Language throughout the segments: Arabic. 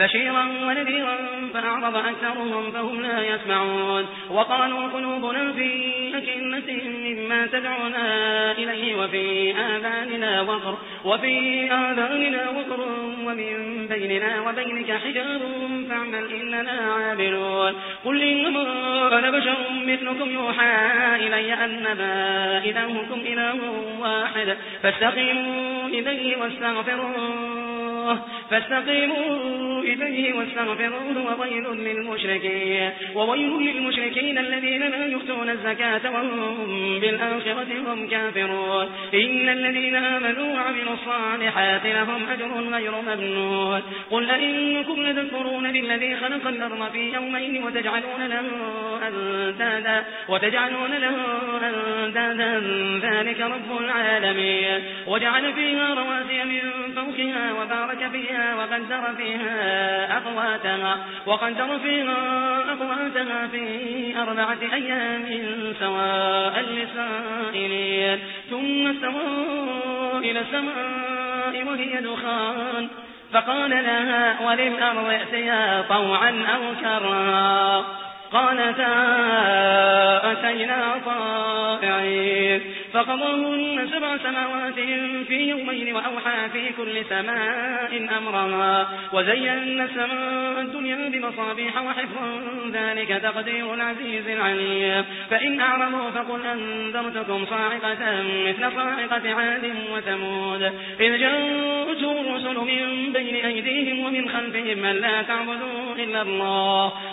بشيرا ونذيرا فأعرض أكثرهم فهم لا يسمعون وقالوا قلوبنا في أكنة مما تدعونا إليه وفي آذاننا وقر وفي آذاننا وقر ومن بيننا وبينك حجاب فاعمل إننا عاملون قل إنما أنا بشر مثلكم يوحى إلي أنما إلهكم إله واحد فاستقيموا إليه واستغفروه فاستقيموا إليه واستغفروه وويل للمشركين وويل للمشركين الذين لا يؤتون الزكاة وهم بالآخرة هم كافرون. إن الذين آمنوا وعملوا الصالحات لهم أجر غير ممنون. قل أئنكم لتكفرون بالذي خلق الأرض في يومين وتجعلون له أندادا وتجعلون له أندادا. ذلك رب العالمين. وجعل فيها رواسي من فوقها وبارك فيها وقدر فيها أقواتها وقدر فيها أقواتها في أربعة أيام سواء للسائلين. ثم استوى إلى السماء وهي دخان فقال لها وللأرض ائتيا طوعا أو كرا قالتا أتينا طائعين فقضاهن سبع سماوات في يومين وأوحى في كل سماء أمرها وزينا السماء الدنيا بمصابيح وحفظا ذلك تقدير العزيز العليم. فإن أعرضوا فقل أنذرتكم صاعقة مثل صاعقة عاد وثمود. إذ جاءتهم الرسل من بين أيديهم ومن خلفهم من لا تعبدوا إلا الله.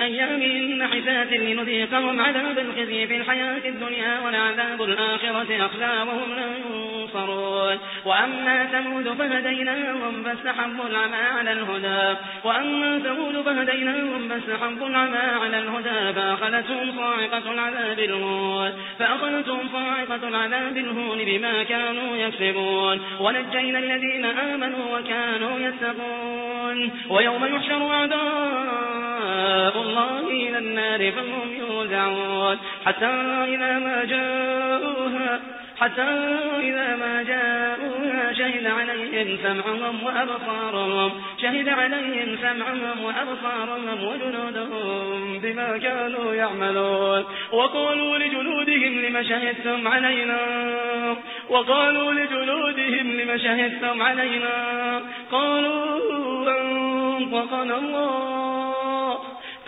أيام نحسات لنذيقهم عذاب الخزي في الحياة الدنيا ولعذاب الآخرة أخزى وهم لا ينصرون. وأما ثمود فهديناهم فاستحبوا العمى على الهدى. وأما ثمود فهديناهم فاستحبوا العمى على الهدى فأخذتهم صاعقة العذاب الهون. فأخذتهم صاعقة العذاب الهون بما كانوا يكسبون. ونجينا الذين آمنوا وكانوا يتقون. ويوم يحشر أعداء الله إلى النار فهم يوزعون. حتى إذا ما جاءوها حتى إذا ما جاءوها شهد عليهم سمعهم وأبصارهم. شهد عليهم سمعهم وأبصارهم وجنودهم بما كانوا يعملون. وقالوا لجنودهم لم شهدتم علينا؟ وقالوا لجنودهم لم شهدتم علينا؟ قالوا أنطقنا الله.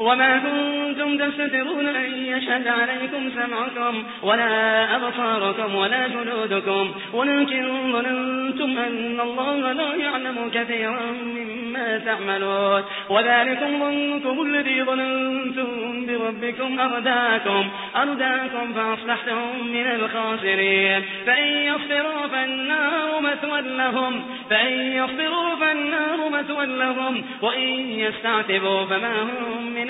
وما كنتم تستترون أن يشهد عليكم سمعكم ولا أبصاركم ولا جلودكم ولكن ظننتم أن الله لا يعلم كثيرا مما تعملون وذلكم ظنكم الذي ظننتم بربكم أرداكم أرداكم فأصبحتم من الخاسرين فإن يصبروا فالنار مثوى لهم فإن يصبروا فالنار مثوى لهم وإن يستعتبوا فما هم من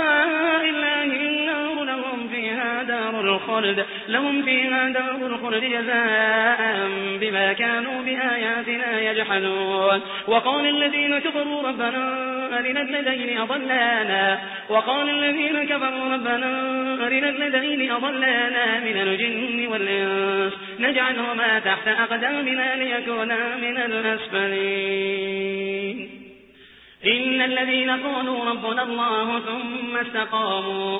الخلد. لهم فيها دار الخلد جزاء بما كانوا بآياتنا يجحدون. وقال الذين كفروا ربنا أرنا الذين أضلانا. وقال الذين كفروا ربنا أرنا الذين أضلانا من الجن والإنس. نجعلهما تحت أقدامنا ليكونا من الأسفلين. إن الذين قالوا ربنا الله ثم استقاموا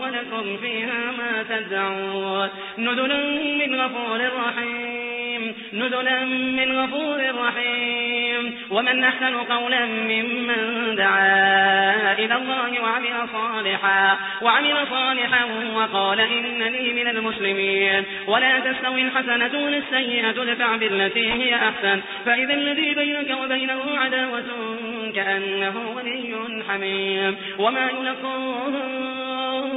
ولكم فيها ما تدعون. نزلا من غفور رحيم. نزلا من غفور رحيم. ومن أحسن قولا ممن دعا إلى الله وعمل صالحا. وعمل صالحا وقال إنني من المسلمين. ولا تستوي الحسنة ولا السيئة ادفع بالتي هي أحسن. فإذا الذي بينك وبينه عداوة كأنه ولي حميم. وما يلقاها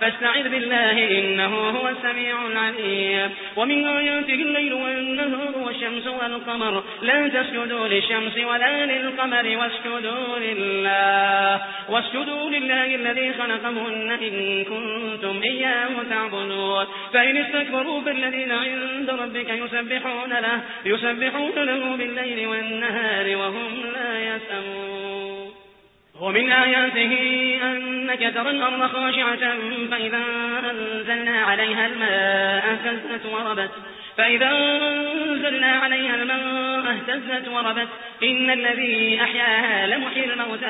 فاستعذ بالله إنه هو السميع العليم. ومن آياته الليل والنهار والشمس والقمر. لا تسجدوا للشمس ولا للقمر واسجدوا لله. واسجدوا لله الذي خلقهن إن كنتم إياه تعبدون. فإن استكبروا فالذين عند ربك يسبحون له يسبحون له بالليل والنهار وهم لا يسأمون. ومن آياته أنك ترى الأرض خاشعة فإذا أنزلنا عليها الماء اهتزت وربت. فإذا أنزلنا عليها الماء اهتزت وربت. إن الذي أحياها لمحيي الموتى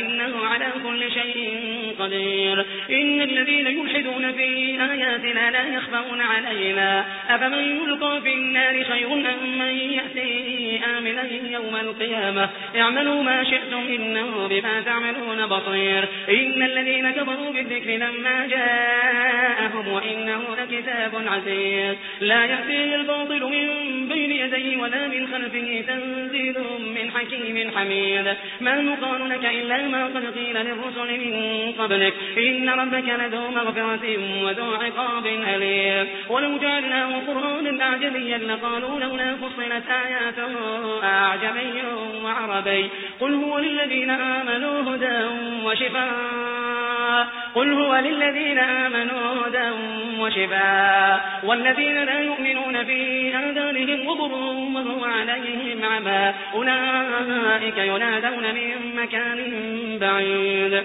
إنه على كل شيء قدير. إن الذين يلحدون في آياتنا لا يخفون علينا. أفمن يلقى في النار خير أم من يأتي آمنا يوم القيامة؟ اعملوا ما شئتم إنه بما تعملون بصير. إن الذين كفروا بالذكر لما جاءهم وإنه لكتاب عزيز. لا يأتيه الباطل من بين يديه ولا من خلفه تنزيل من حكيم حميد. ما يقال لك إلا ما قد قيل للرسل من قبلك. إن ربك لذو مغفرة وذو عقاب أليم. ولو جعلناه قرآنا أعجميا لقالوا لولا فصلت آياته أعجمي وعربي. قل هو للذين آمنوا هدى وشفاء. قل هو للذين آمنوا هدى وشفاء. والذين لا يؤمنون في آذانهم غضر وهو عليهم عمى. أولئك ينادون من مكان بعيد.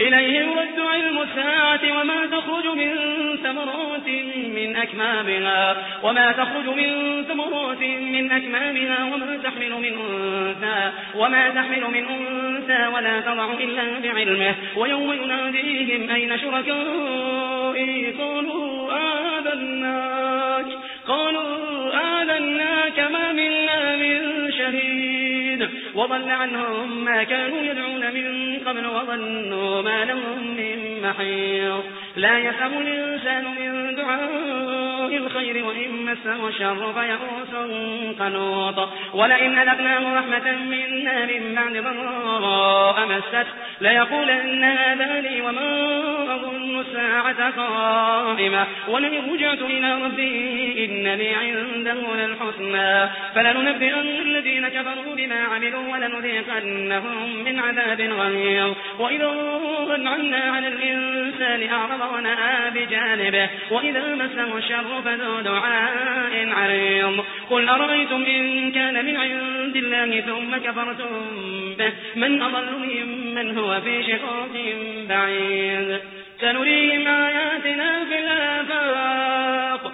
إليه يرد علم الساعة وما تخرج من ثمرات من أكمامها وما تخرج من ثمرات من أكمامها وما تحمل من أنثى وما تحمل من أنثى ولا تضع إلا بعلمه ويوم يناديهم أين شركائي قالوا آذناك قالوا آذناك ما منا من شهيد وضل عنهم ما كانوا يدعون من قبل وظنوا ما لهم من محيط. لا يسأم الإنسان من دعاء الخير وإن مسه الشر فيئوس قنوط. ولئن أذقناه رحمة منا من بعد ضراء مسته ليقولن هذا لي وما الساعة قائمة. ولئن رجعت إلى ربي إن لي عنده للحسنى فلننبئن الذين كفروا بما عملوا ولنذيقنهم من عذاب غليظ. وإذا أنعمنا على الإنسان أعرض ونأى بجانبه. وإذا مسه الشر فذو دعاء عريض. قل أرأيتم إن كان من عند الله ثم كفرتم به. من أضل ممن هو في شقاق بعيد. سنريهم آياتنا في الآفاق.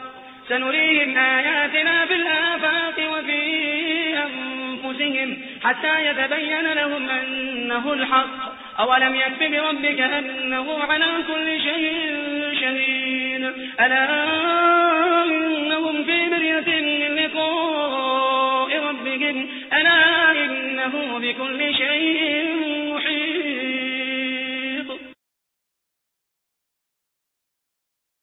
سنريهم آياتنا في الآفاق وفي أنفسهم حتى يتبين لهم أنه الحق. أولم يكف بربك أنه على كل شيء شهيد. ألا إنهم في مرية من لقاء ربهم. ألا إنه بكل شيء